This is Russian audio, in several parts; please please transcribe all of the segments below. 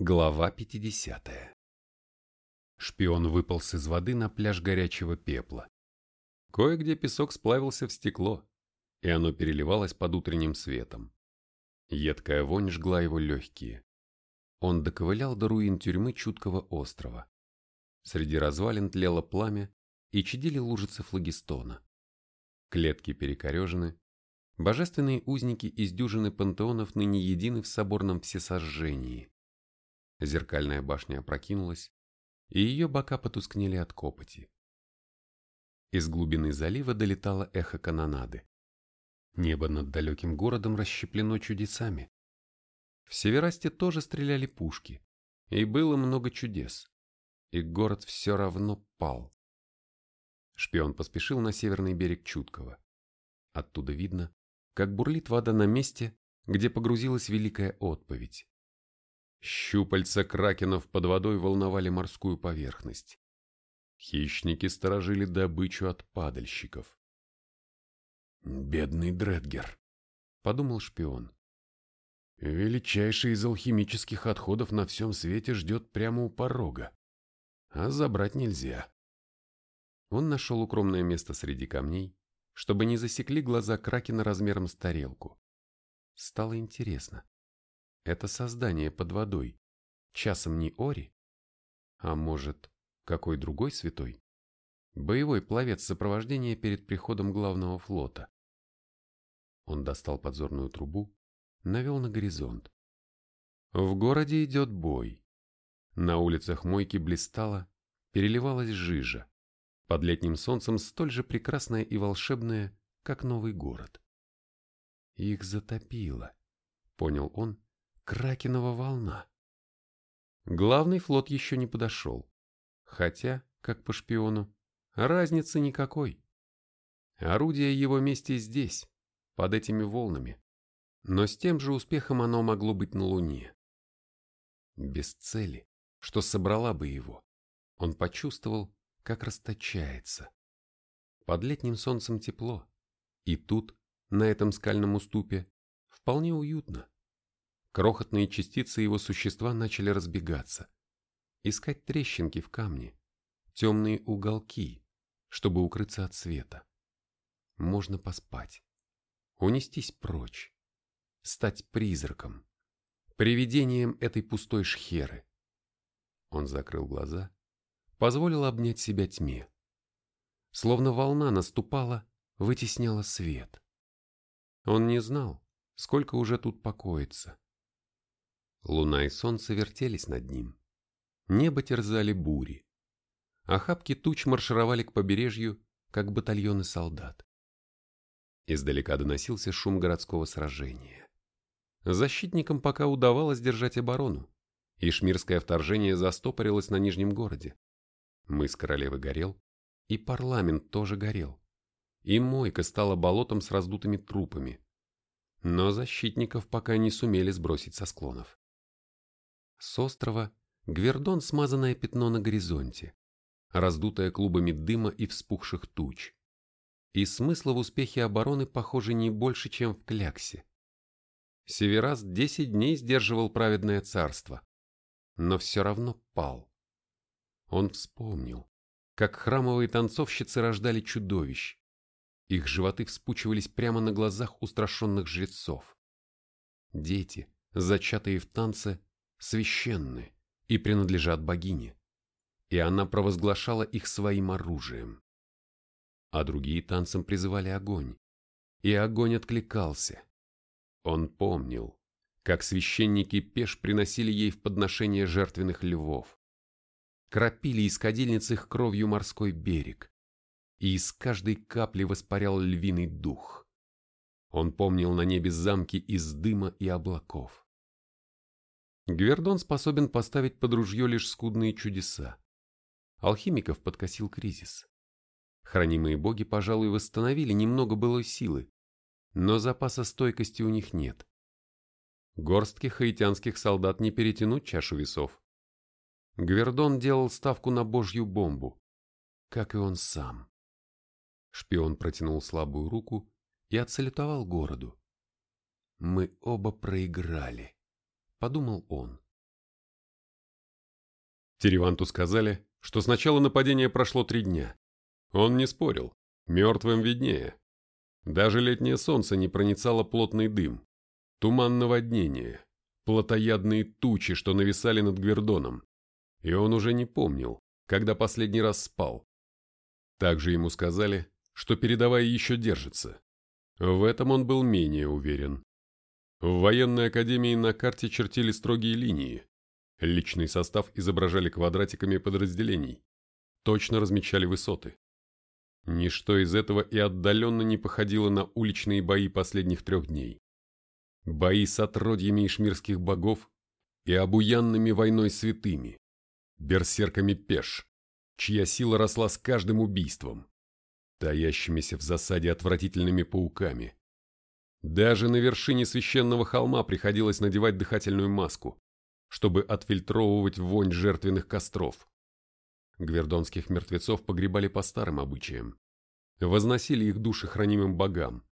Глава 50. Шпион выполз из воды на пляж горячего пепла. Кое-где песок сплавился в стекло, и оно переливалось под утренним светом. Едкая вонь жгла его легкие. Он доковылял до руин тюрьмы чуткого острова. Среди развалин тлело пламя и чадили лужицы флагистона. Клетки перекорежены. Божественные узники из дюжины пантеонов ныне едины в соборном всесожжении. Зеркальная башня опрокинулась, и ее бока потускнели от копоти. Из глубины залива долетало эхо канонады. Небо над далеким городом расщеплено чудесами. В Северасте тоже стреляли пушки, и было много чудес, и город все равно пал. Шпион поспешил на северный берег Чуткого. Оттуда видно, как бурлит вода на месте, где погрузилась великая отповедь. Щупальца кракенов под водой волновали морскую поверхность. Хищники сторожили добычу от падальщиков. «Бедный Дредгер», — подумал шпион. «Величайший из алхимических отходов на всем свете ждет прямо у порога, а забрать нельзя». Он нашел укромное место среди камней, чтобы не засекли глаза кракена размером с тарелку. Стало интересно, это создание под водой. Часом не Ори? А может, какой другой святой? Боевой пловец сопровождения перед приходом главного флота. Он достал подзорную трубу, навел на горизонт. В городе идет бой. На улицах мойки блистала, переливалась жижа. Под летним солнцем столь же прекрасная и волшебная, как новый город. Их затопило, понял он, Кракенова волна. Главный флот еще не подошел. Хотя, как по шпиону, разницы никакой. Орудие его мести здесь, под этими волнами. Но с тем же успехом оно могло быть на Луне. Без цели, что собрала бы его, он почувствовал, как расточается. Под летним солнцем тепло, и тут, на этом скальном уступе, вполне уютно. Крохотные частицы его существа начали разбегаться, искать трещинки в камне, темные уголки, чтобы укрыться от света. Можно поспать, унестись прочь, стать призраком, привидением этой пустой шхеры. Он закрыл глаза, позволил обнять себя тьме. Словно волна наступала, вытесняла свет. Он не знал, сколько уже тут покоится. Луна и солнце вертелись над ним. Небо терзали бури. Охапки туч маршировали к побережью, как батальоны солдат. Издалека доносился шум городского сражения. Защитникам пока удавалось держать оборону, и шмирское вторжение застопорилось на Нижнем городе. Мыс королевы горел, и парламент тоже горел. И мойка стала болотом с раздутыми трупами. Но защитников пока не сумели сбросить со склонов. С острова Гвердон смазанное пятно на горизонте, раздутое клубами дыма и вспухших туч. И смысла в успехе обороны, похоже, не больше, чем в Кляксе. Северас десять дней сдерживал праведное царство, но все равно пал. Он вспомнил, как храмовые танцовщицы рождали чудовищ. Их животы вспучивались прямо на глазах устрашенных жрецов. Дети, зачатые в танце, священны и принадлежат богине, и она провозглашала их своим оружием. А другие танцем призывали огонь, и огонь откликался. Он помнил, как священники пеш приносили ей в подношение жертвенных львов, кропили из кадильниц их кровью морской берег, и из каждой капли воспарял львиный дух. Он помнил на небе замки из дыма и облаков. Гвердон способен поставить под ружье лишь скудные чудеса. Алхимиков подкосил кризис. Хранимые боги, пожалуй, восстановили немного былой силы, но запаса стойкости у них нет. Горстки хаитянских солдат не перетянуть чашу весов. Гвердон делал ставку на божью бомбу, как и он сам. Шпион протянул слабую руку и отсалютовал городу. Мы оба проиграли подумал он. Тереванту сказали, что с начала нападения прошло три дня. Он не спорил, мертвым виднее. Даже летнее солнце не проницало плотный дым, туман наводнения, плотоядные тучи, что нависали над Гвердоном. И он уже не помнил, когда последний раз спал. Также ему сказали, что передовая еще держится. В этом он был менее уверен. В военной академии на карте чертили строгие линии. Личный состав изображали квадратиками подразделений. Точно размечали высоты. Ничто из этого и отдаленно не походило на уличные бои последних трех дней. Бои с отродьями ишмирских богов и обуянными войной святыми, берсерками пеш, чья сила росла с каждым убийством, таящимися в засаде отвратительными пауками. Даже на вершине священного холма приходилось надевать дыхательную маску, чтобы отфильтровывать вонь жертвенных костров. Гвердонских мертвецов погребали по старым обычаям, возносили их души хранимым богам,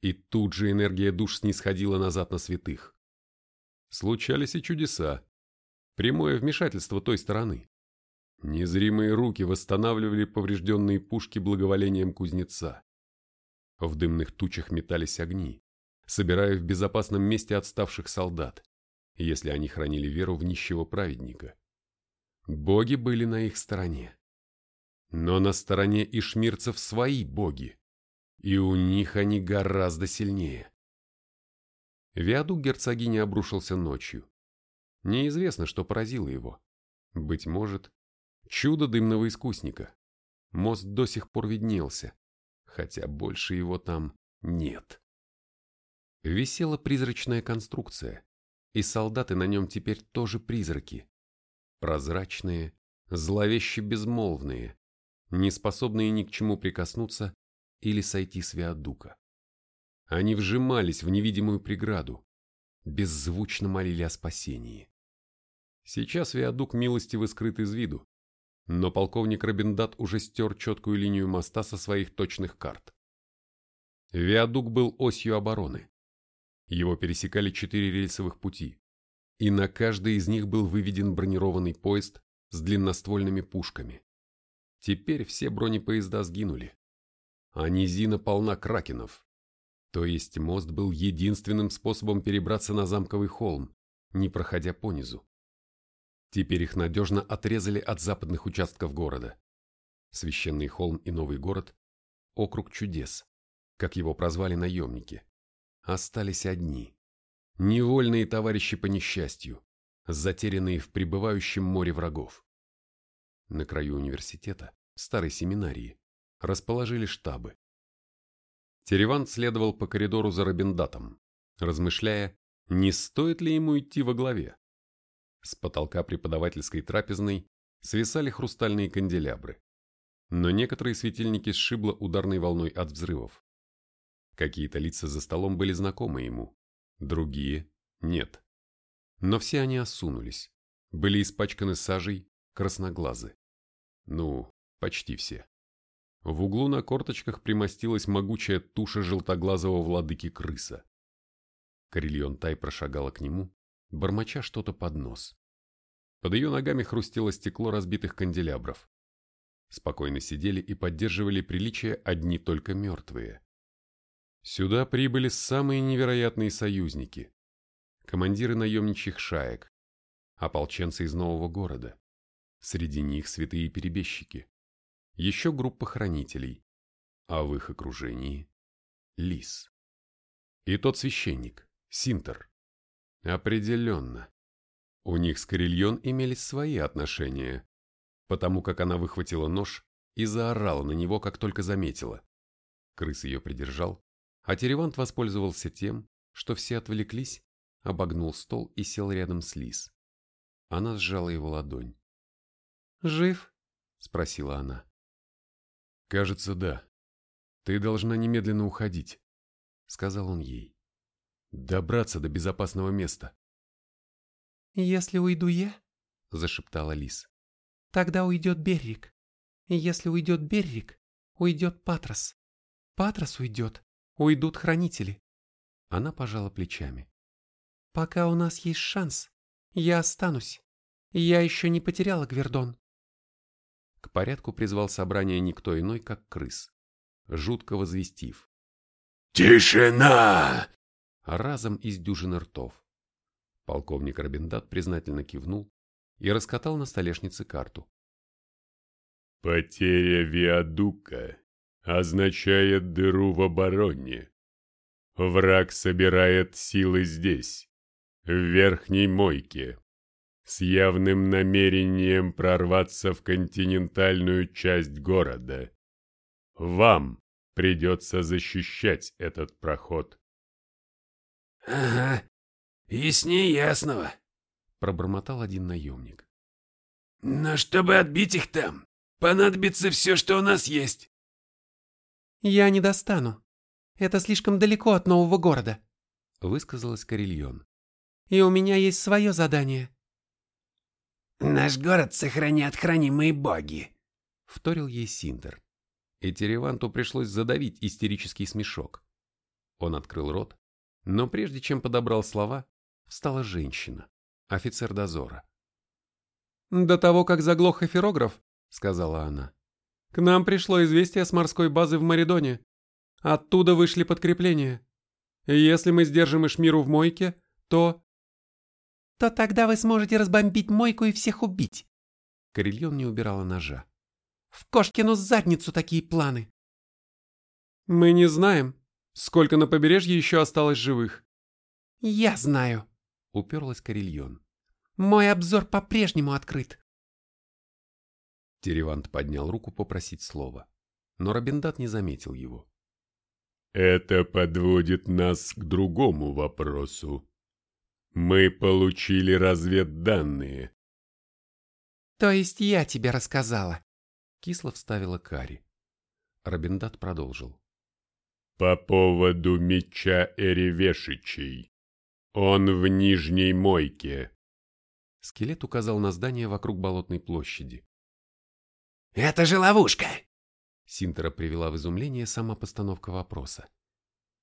и тут же энергия душ снисходила назад на святых. Случались и чудеса, прямое вмешательство той стороны. Незримые руки восстанавливали поврежденные пушки благоволением кузнеца. В дымных тучах метались огни, собирая в безопасном месте отставших солдат, если они хранили веру в нищего праведника. Боги были на их стороне. Но на стороне ишмирцев свои боги, и у них они гораздо сильнее. Виадук герцогини обрушился ночью. Неизвестно, что поразило его. Быть может, Чудо дымного искусника. Мост до сих пор виднелся, хотя больше его там нет. Висела призрачная конструкция, и солдаты на нем теперь тоже призраки. Прозрачные, зловеще безмолвные, не способные ни к чему прикоснуться или сойти с виадука. Они вжимались в невидимую преграду, беззвучно молили о спасении. Сейчас виадук милостиво скрыт из виду, но полковник Робиндат уже стер четкую линию моста со своих точных карт. Виадук был осью обороны. Его пересекали четыре рельсовых пути, и на каждой из них был выведен бронированный поезд с длинноствольными пушками. Теперь все бронепоезда сгинули. А низина полна кракенов. То есть мост был единственным способом перебраться на замковый холм, не проходя по низу. Теперь их надежно отрезали от западных участков города. Священный холм и Новый город – округ чудес, как его прозвали наемники. Остались одни. Невольные товарищи по несчастью, затерянные в пребывающем море врагов. На краю университета, старой семинарии, расположили штабы. Тереван следовал по коридору за Робиндатом, размышляя, не стоит ли ему идти во главе. С потолка преподавательской трапезной свисали хрустальные канделябры, но некоторые светильники сшибло ударной волной от взрывов. Какие-то лица за столом были знакомы ему, другие – нет. Но все они осунулись, были испачканы сажей, красноглазы. Ну, почти все. В углу на корточках примостилась могучая туша желтоглазого владыки крыса. Карельон Тай прошагала к нему, бормоча что-то под нос. Под ее ногами хрустело стекло разбитых канделябров. Спокойно сидели и поддерживали приличие одни только мертвые. Сюда прибыли самые невероятные союзники. Командиры наемничьих шаек, ополченцы из нового города. Среди них святые перебежчики. Еще группа хранителей. А в их окружении – лис. И тот священник, Синтер. Определенно. У них с Карельон имелись свои отношения, потому как она выхватила нож и заорала на него, как только заметила. Крыс ее придержал, а Теревант воспользовался тем, что все отвлеклись, обогнул стол и сел рядом с Лис. Она сжала его ладонь. «Жив?» – спросила она. «Кажется, да. Ты должна немедленно уходить», – сказал он ей. Добраться до безопасного места. «Если уйду я», — зашептала Лис, — «тогда уйдет Беррик. Если уйдет Беррик, уйдет Патрос. Патрос уйдет, уйдут хранители». Она пожала плечами. «Пока у нас есть шанс, я останусь. Я еще не потеряла Гвердон. К порядку призвал собрание никто иной, как крыс, жутко возвестив. «Тишина!» Разом из дюжины ртов. Полковник Робиндат признательно кивнул и раскатал на столешнице карту. «Потеря виадука означает дыру в обороне. Враг собирает силы здесь, в верхней мойке, с явным намерением прорваться в континентальную часть города. Вам придется защищать этот проход. «Ага, яснее ясного», — пробормотал один наемник. «Но чтобы отбить их там, понадобится все, что у нас есть». «Я не достану. Это слишком далеко от нового города», — высказалась Карельон. «И у меня есть свое задание». «Наш город сохранят хранимые боги», — вторил ей Синдер. И Тереванту пришлось задавить истерический смешок. Он открыл рот, но прежде чем подобрал слова, встала женщина, офицер дозора. «До того, как заглох эфирограф», — сказала она, — «к нам пришло известие с морской базы в Маридоне. Оттуда вышли подкрепления. Если мы сдержим Ишмиру в мойке, то...» «То тогда вы сможете разбомбить мойку и всех убить». Карельон не убирала ножа. «В Кошкину задницу такие планы». «Мы не знаем, сколько на побережье еще осталось живых». «Я знаю», — уперлась Карельон. «Мой обзор по-прежнему открыт». Теревант поднял руку попросить слова, но Робиндат не заметил его. «Это подводит нас к другому вопросу», мы получили разведданные. То есть я тебе рассказала? Кисло вставила Кари. Робиндат продолжил. По поводу меча Эревешичей. Он в нижней мойке. Скелет указал на здание вокруг болотной площади. «Это же ловушка!» Синтера привела в изумление сама постановка вопроса.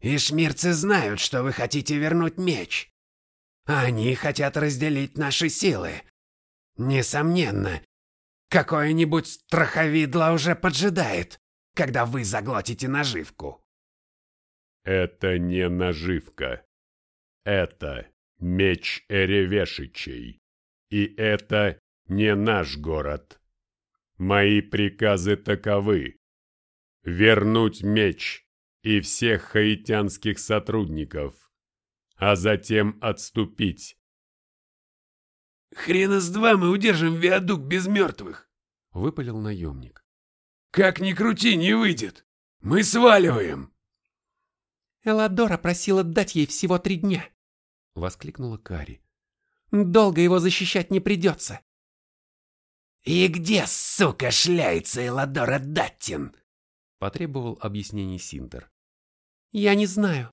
«Ишмирцы знают, что вы хотите вернуть меч. Они хотят разделить наши силы. Несомненно, какое-нибудь страховидло уже поджидает, когда вы заглотите наживку. Это не наживка. Это меч Эревешичей. И это не наш город. Мои приказы таковы. Вернуть меч и всех хаитянских сотрудников а затем отступить. «Хрена с два мы удержим виадук без мертвых!» — выпалил наемник. «Как ни крути, не выйдет! Мы сваливаем!» «Эладора просила дать ей всего три дня!» — воскликнула Кари. «Долго его защищать не придется!» «И где, сука, шляется Эладора Даттин?» — потребовал объяснений Синтер. «Я не знаю.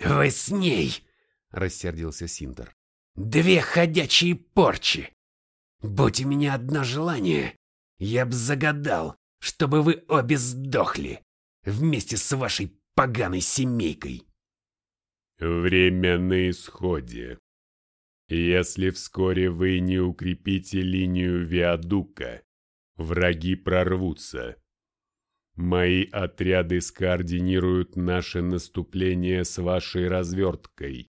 «Вы с ней!» — рассердился Синтер. «Две ходячие порчи! Будь у меня одно желание, я б загадал, чтобы вы обе сдохли вместе с вашей поганой семейкой!» «Время на исходе. Если вскоре вы не укрепите линию Виадука, враги прорвутся. Мои отряды скоординируют наше наступление с вашей разверткой.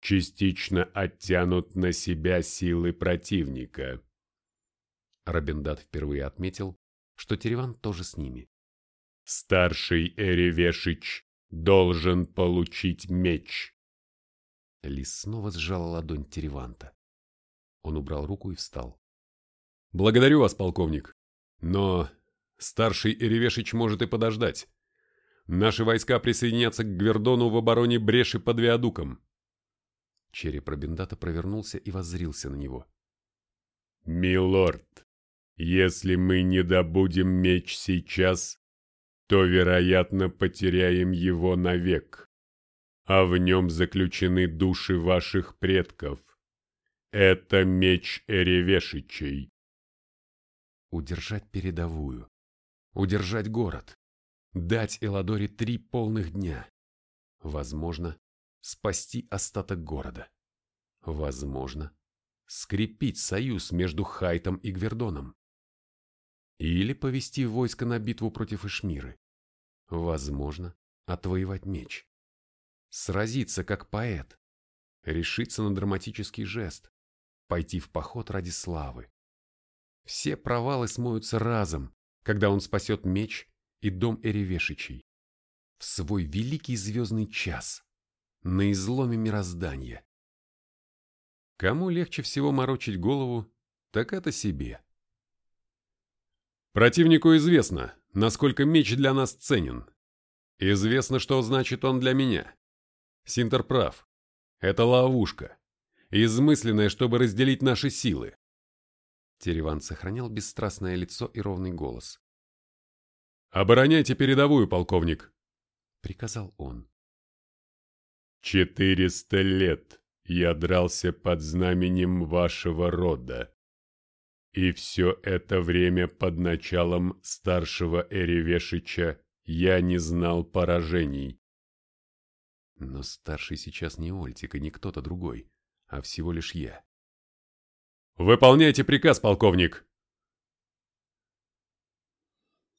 Частично оттянут на себя силы противника. Робиндат впервые отметил, что Тереван тоже с ними. Старший Эревешич должен получить меч. Лис снова сжал ладонь Тереванта. Он убрал руку и встал. «Благодарю вас, полковник. Но Старший Иревешич может и подождать. Наши войска присоединятся к Гвердону в обороне бреши под Виадуком. Череп Робиндата провернулся и воззрился на него. «Милорд, если мы не добудем меч сейчас, то, вероятно, потеряем его навек, а в нем заключены души ваших предков. Это меч Эревешичей». Удержать передовую удержать город, дать Эладоре три полных дня. Возможно, спасти остаток города. Возможно, скрепить союз между Хайтом и Гвердоном. Или повести войско на битву против Ишмиры. Возможно, отвоевать меч. Сразиться как поэт. Решиться на драматический жест. Пойти в поход ради славы. Все провалы смоются разом, когда он спасет меч и дом Эревешичей. В свой великий звездный час. На изломе мироздания. Кому легче всего морочить голову, так это себе. Противнику известно, насколько меч для нас ценен. Известно, что значит он для меня. Синтер прав. Это ловушка, измысленная, чтобы разделить наши силы. Тереван сохранял бесстрастное лицо и ровный голос. «Обороняйте передовую, полковник!» — приказал он. «Четыреста лет я дрался под знаменем вашего рода. И все это время под началом старшего Эревешича я не знал поражений. Но старший сейчас не Ольтик и не кто-то другой, а всего лишь я. «Выполняйте приказ, полковник!»